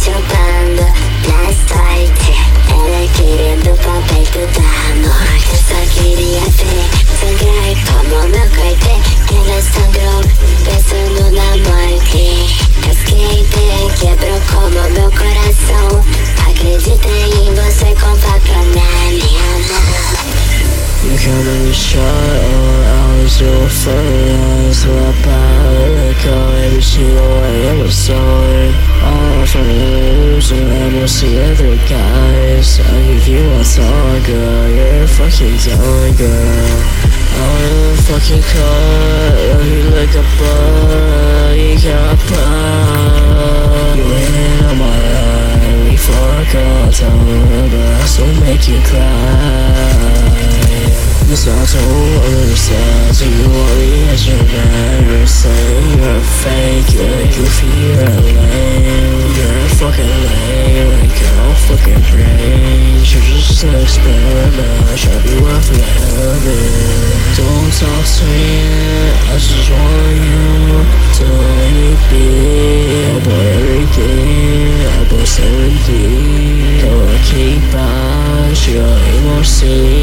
chupando na sorte Ela querendo pau peito da morte. Eu só queria ver sangrar como meu corte Ela sangrou pensando na morte. Esquentei, quebrou como meu coração. Acredita em você com papel na minha mão Come and show us your feelings We're power, like every single way I'm sorry we'll see other guys. I give you a song, girl. You're a fucking done, girl. I'm a fucking cut Love you like a bug You got pop You in on my life We fuck all time But I still make you cry. Cause I told understand. So you only as your man saying you're fake, you're goofy, you're lame. You're a fucking lame, fucking strange You're just an experiment. Should be worth loving Don't talk to me. I just want you to let me be. About everything About everything. Don't keep back your emotions